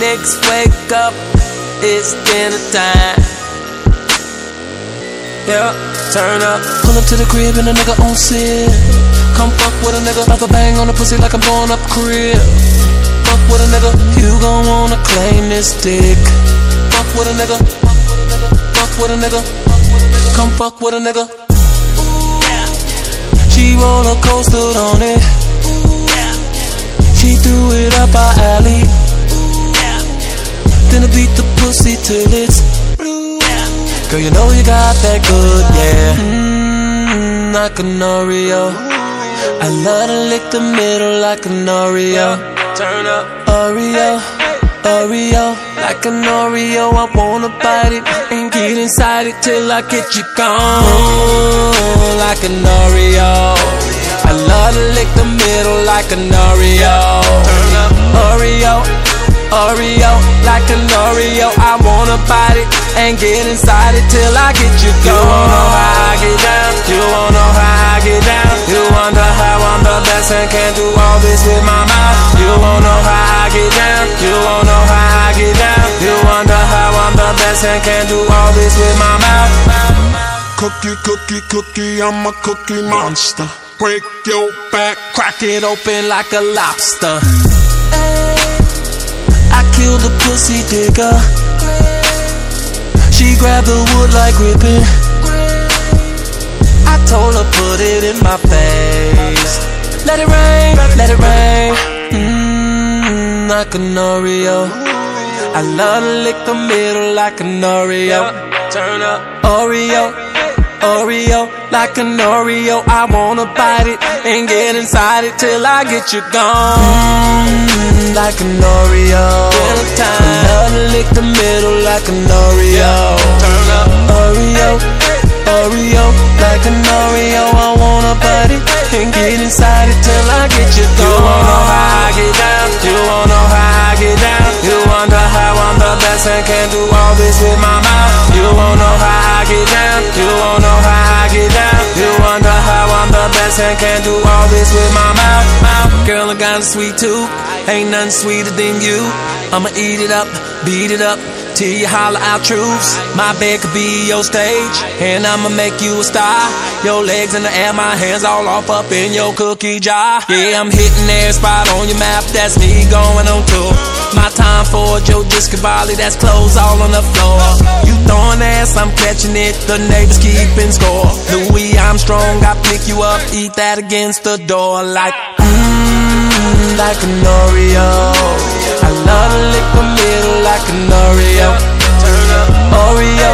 niggas wake up, it's dinner time. Yeah, turn up. Pull up to the crib and a nigga on sit. Come fuck with a nigga, like a bang on the pussy like I'm blowing up crib. Fuck with a nigga, you gon' wanna claim this dick. Fuck with a nigga, fuck with a nigga, come fuck with a nigga. She roller coastered on it. She threw it up our alley. I beat the pussy till it's blue. Girl, you know you got that good, yeah. Mmm, like an Oreo. I love to lick the middle like an Oreo. Turn up, Oreo, Oreo, like an Oreo. I wanna bite it and get inside it till I get you gone, like an Oreo. I love to lick the middle like an Oreo. Turn up, Oreo. Oreo, like an Oreo. I wanna bite it and get inside it till I get you gone. You wanna know how I get down? You wanna know how I get down? You wonder how I'm the best and can do all this with my mouth. You wanna know how I get down? You wanna know how I get down? You wonder how I'm the best and can do all this with my mouth. Cookie, cookie, cookie, I'm a cookie monster. Break your back, Crack it open like a lobster. I killed the pussy digger. She grabbed the wood like ripping. I told her put it in my face. Let it rain, let it rain. Mmm, like an Oreo. I love to lick the middle like an Oreo. Turn up, Oreo. Oreo, like an Oreo. I wanna bite it and get inside it till I get you gone. Like an Oreo. Dinner time. Lick the middle like an Oreo. Turn up, Oreo. Oreo, like an Oreo. I wanna bite it and get inside it till I get you gone. You wanna know how I get down? You wanna how I get down? You wonder how I'm the best and can do all this with my mouth. You wanna know how I get down? The best and can do all this with my mouth. mouth. Girl, I got a sweet tooth. Ain't nothing sweeter than you. I'ma eat it up, beat it up. Till you holler out truths. My bed could be your stage, and I'ma make you a star. Your legs in the air, my hands all off up in your cookie jar. Yeah, I'm hitting every spot on your map. That's me going on tour. My time for Joe Discavali, that's clothes all on the floor. You throwing ass, I'm catching it. The neighbors keeping score. Louis Armstrong, I pick you up, eat that against the door like mmm, like an Oreo. To lick the middle like an Oreo. Oreo,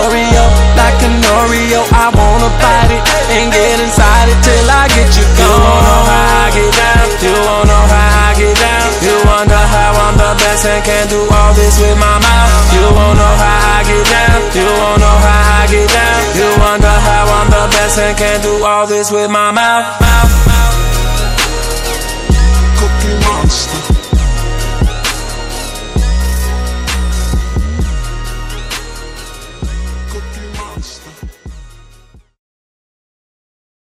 Oreo, like an Oreo. I wanna bite it and get inside it till I get you gone. You wanna know how I get down? You wanna how I get down? You wonder how I'm the best and can do all this with my mouth. You wanna know how I get down? You wanna how I get down? You wonder how I'm the best and can do all this with my mouth.